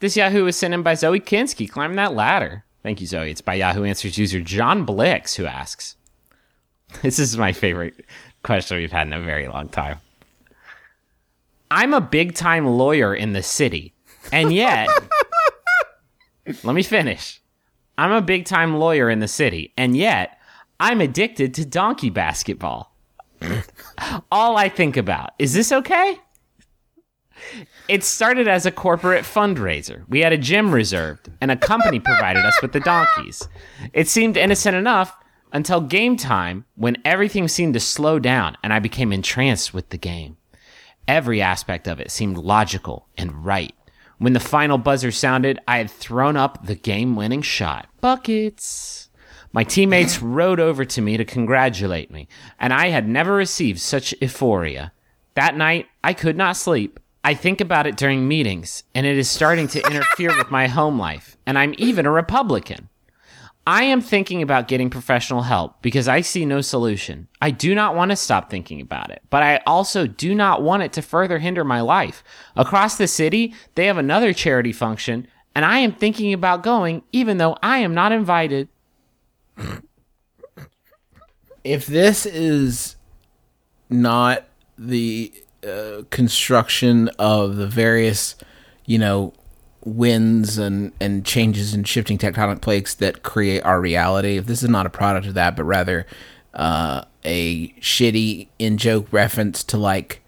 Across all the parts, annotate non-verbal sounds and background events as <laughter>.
This Yahoo is sent in by Zoe Kinski. Climb that ladder. Thank you, Zoe. It's by Yahoo Answers user John Blix who asks. <laughs> This is my favorite question we've had in a very long time. I'm a big time lawyer in the city, and yet, <laughs> let me finish. I'm a big time lawyer in the city, and yet, I'm addicted to donkey basketball. <laughs> All I think about is this okay? It started as a corporate fundraiser. We had a gym reserved, and a company provided us with the donkeys. It seemed innocent enough until game time when everything seemed to slow down and I became entranced with the game. Every aspect of it seemed logical and right. When the final buzzer sounded, I had thrown up the game winning shot. Buckets. My teammates <laughs> rode over to me to congratulate me, and I had never received such euphoria. That night, I could not sleep. I think about it during meetings, and it is starting to interfere with my home life, and I'm even a Republican. I am thinking about getting professional help because I see no solution. I do not want to stop thinking about it, but I also do not want it to further hinder my life. Across the city, they have another charity function, and I am thinking about going even though I am not invited. if this is not the uh, construction of the various, you know, winds and and changes and shifting tectonic plates that create our reality, if this is not a product of that, but rather uh, a shitty in joke reference to like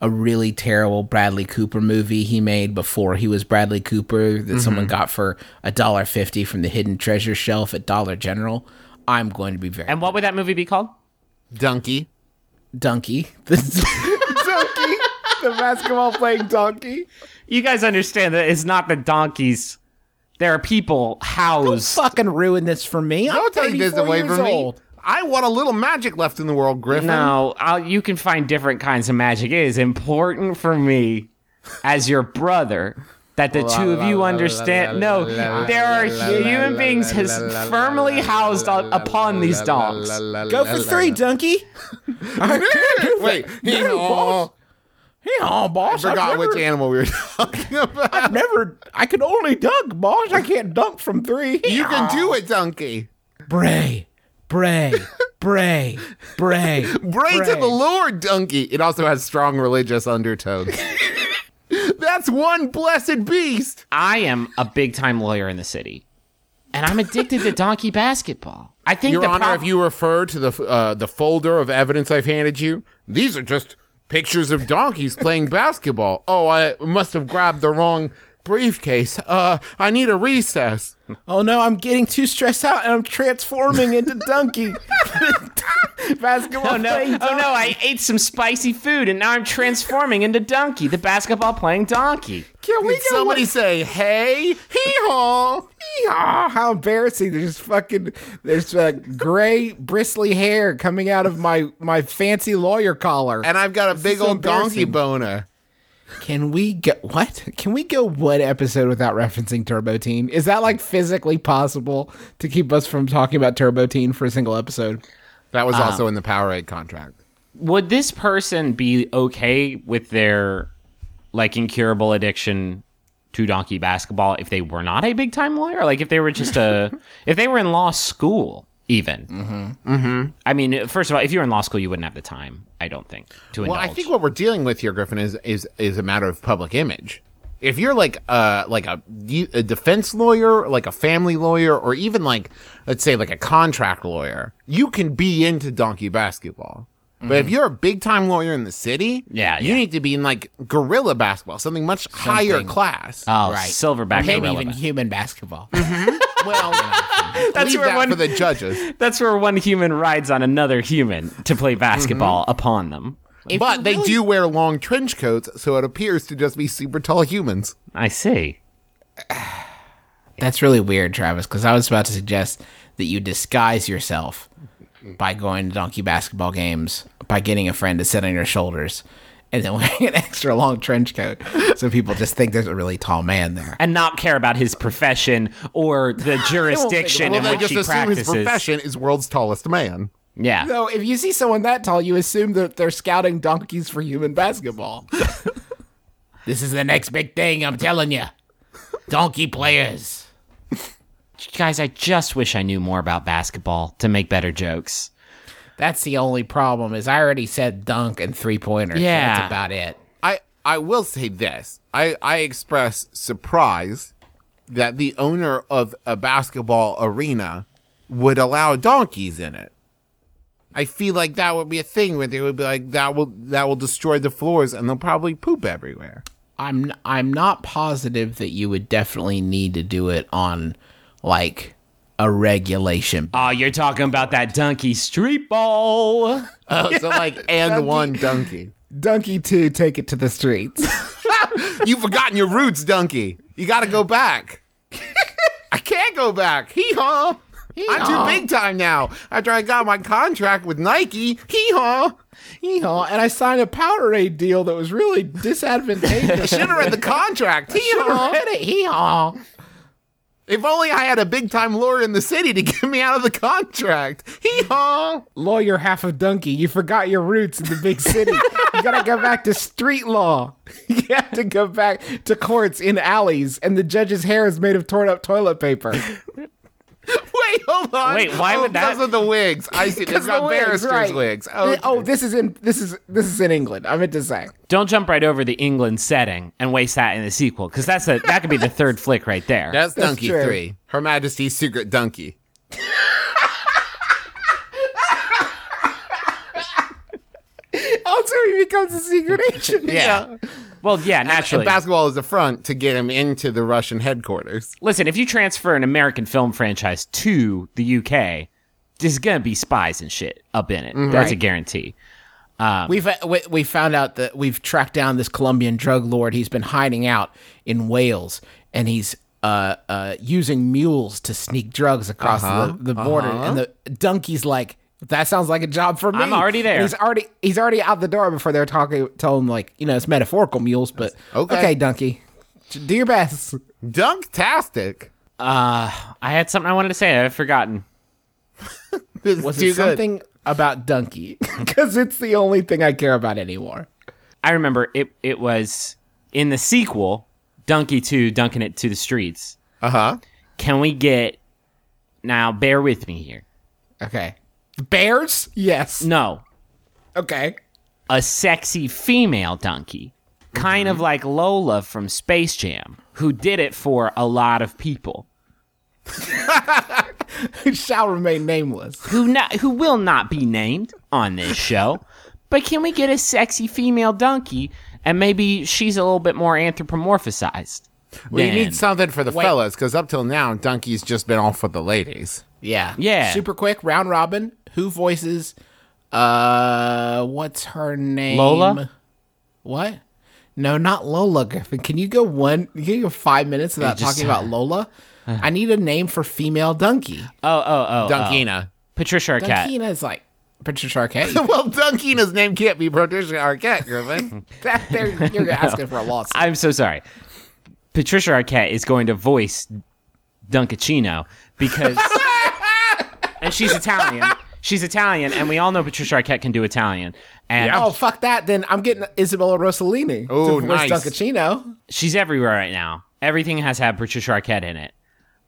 a really terrible Bradley Cooper movie he made before he was Bradley Cooper that someone got for a dollar fifty from the hidden treasure shelf at Dollar General, I'm going to be very And what would that movie be called? Donkey. donkey. <laughs> donkey, the basketball playing donkey. You guys understand that it's not the donkeys. There are people housed. Fucking ruin this for me. I'm Don't take this away years from me. old. I want a little magic left in the world, Griffin. No, I'll, you can find different kinds of magic. It is important for me, as your brother, that the two of you understand. No, there are human beings has firmly housed on, upon these donks. Go for three, donkey. Wait, Yeah, hang on. Yeah, boss. I I've forgot never, which animal we were <laughs> talking about. I've never. I can only dunk, boss. I can't dunk from three. You can do it, Donkey. Bray, bray, <laughs> bray, bray. Pray to the Lord, Donkey. It also has strong religious undertones. <laughs> That's one blessed beast. I am a big time lawyer in the city, and I'm addicted to donkey basketball. I think Your the Honor, prob- if you refer to the uh, the folder of evidence I've handed you, these are just pictures of donkeys playing basketball. Oh, I must have grabbed the wrong briefcase. Uh, I need a recess. Oh no, I'm getting too stressed out and I'm transforming into donkey. <laughs> Basketball Oh no! playing Oh no! I ate some spicy food and now I'm transforming into Donkey, the basketball playing donkey. Can we Did somebody say, "Hey, hee haw"? hee haw? how embarrassing! There's fucking there's uh, gray bristly hair coming out of my my fancy lawyer collar. And I've got a big so old donkey boner. Can we go what? Can we go one episode without referencing Turbo Teen? Is that like physically possible to keep us from talking about Turbo Teen for a single episode? That was also um, in the Powerade contract. Would this person be okay with their like incurable addiction to donkey basketball if they were not a big time lawyer? Like if they were just a <laughs> if they were in law school even. Mm-hmm. Mm-hmm. I mean, first of all, if you were in law school, you wouldn't have the time. I don't think to Well, indulge. I think what we're dealing with here, Griffin, is is is a matter of public image. If you're like uh like a, a defense lawyer, like a family lawyer, or even like let's say like a contract lawyer, you can be into donkey basketball. But if you're a big time lawyer in the city, Yeah, you yeah. need to be in like gorilla basketball, something much higher class. oh, Right. silverback Maybe gorilla. even human basketball. <laughs> well, <laughs> That's leave where that one for the judges. <laughs> That's where one human rides on another human to play mm-hmm. basketball upon them. but they do wear long trench coats, so it appears to just be super tall humans. I see. That's really weird, Travis, because I was about to suggest that you disguise yourself by going to donkey basketball games, by getting a friend to sit on your shoulders, and then <laughs> wearing an extra long trench coat so people just think there's a really tall man there. And not care about his profession or the <laughs> jurisdiction Well, in which just he assume practices. his profession is world's tallest man. Yeah. So if you see someone that tall, you assume that they're scouting donkeys for human basketball. <laughs> this is the next big thing, I'm telling you. Donkey players. Guys, I just wish I knew more about basketball to make better jokes. That's the only problem. Is I already said dunk and three pointer. Yeah. that's about it. I I will say this. I I express surprise that the owner of a basketball arena would allow donkeys in it. I feel like that would be a thing where they would be like that will that will destroy the floors and they'll probably poop everywhere. I'm I'm not positive that you would definitely need to do it on like a regulation. Oh, you're talking about that donkey street ball. Oh, so like and <laughs> one donkey. Donkey two, take it to the streets. <laughs> You've forgotten your roots, donkey. You got to go back. <laughs> I can't go back. Hee haw. I'm too big time now. After I got my contract with Nike, hee haw. Yeehaw! And I signed a Powerade deal that was really disadvantageous. Should have read the contract. Hee Should've haw. read it. If only I had a big time lawyer in the city to <laughs> get me out of the contract. Hee haw. Lawyer half a donkey. You forgot your roots in the big city. you gotta go back to street law. <laughs> You have to go back to courts in alleys, and the judge's hair is made of torn up toilet paper. Wait, hold on. Wait, why oh, would that- Because of the wigs. I see. They've Because got the wigs, barristers' right. wigs. Oh, Oh, this is in this is this is in England. I meant to say. Don't jump right over the England setting and waste that in the sequel, because that's a that could be the third flick right there. that's That's Donkey true. 3. Her Majesty's Secret Donkey. <laughs> Also, he becomes a secret agent. Yeah. Well, yeah, naturally. And naturally. basketball is the front to get him into the Russian headquarters. Listen, if you transfer an American film franchise to the UK, there's gonna be spies and shit up in it. That's a Right. guarantee. We've we, we found out that we've tracked down this Colombian drug lord. He's been hiding out in Wales, and he's uh, uh, using mules to sneak drugs across Uh-huh, the, the border. And the donkey's like, "That sounds like a job for me." I'm already there. And he's already he's already out the door before they're talking. Tell him like, you know, it's metaphorical mules, but Okay. okay, donkey, do your best. Dunktastic. Uh, I had something I wanted to say. I've forgotten. <laughs> This Was too it good. something about donkey? Because <laughs> it's the only thing I care about anymore. I remember it. It was in the sequel, Donkey Two, dunking it to the streets. Uh huh. Can we get now? Bear with me here. Okay, bears. Yes. No, Okay. a sexy female donkey, kind of mm-hmm. like Lola from Space Jam, who did it for a lot of people. who <laughs> shall remain nameless. who not who will not be named on this show. But can we get a sexy female donkey and maybe she's a little bit more anthropomorphized? We than- need something for the Wait. fellas because up till now, Donkey's just been all for the ladies. Yeah. Yeah. Super quick round robin. Who voices? Uh, what's her name? Lola? What? No, not Lola Griffin. Can you go one? Can you go five minutes without just- talking about Lola? I need a name for female donkey. Oh, oh, oh. oh. Dunkina. Patricia Arquette. Dunkina is like Patricia Arquette. <laughs> well, Dunkina's name can't be Patricia Arquette, Griffin. <laughs> that, you're <laughs> asking for a lawsuit. I'm so sorry. Patricia Arquette is going to voice Dunkachino because and she's Italian. She's Italian, and we all know Patricia Arquette can do Italian. And Oh fuck that! Then I'm getting Isabella Rossellini. Oh, to voice nice. Dunkachino. she's everywhere right now. Everything has had Patricia Arquette in it.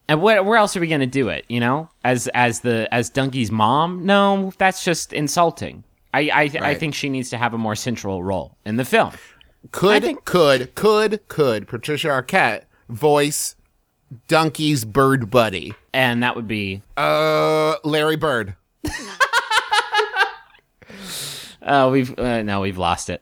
And what, where else are we going to do it? You know, as as the as Donkey's mom? No, that's just insulting. I I, I think she needs to have a more central role in the film. Could, think- could, could, could Patricia Arquette voice Donkey's bird buddy? And that would be Uh, Larry Bird. <laughs> uh we've uh, no we've lost it.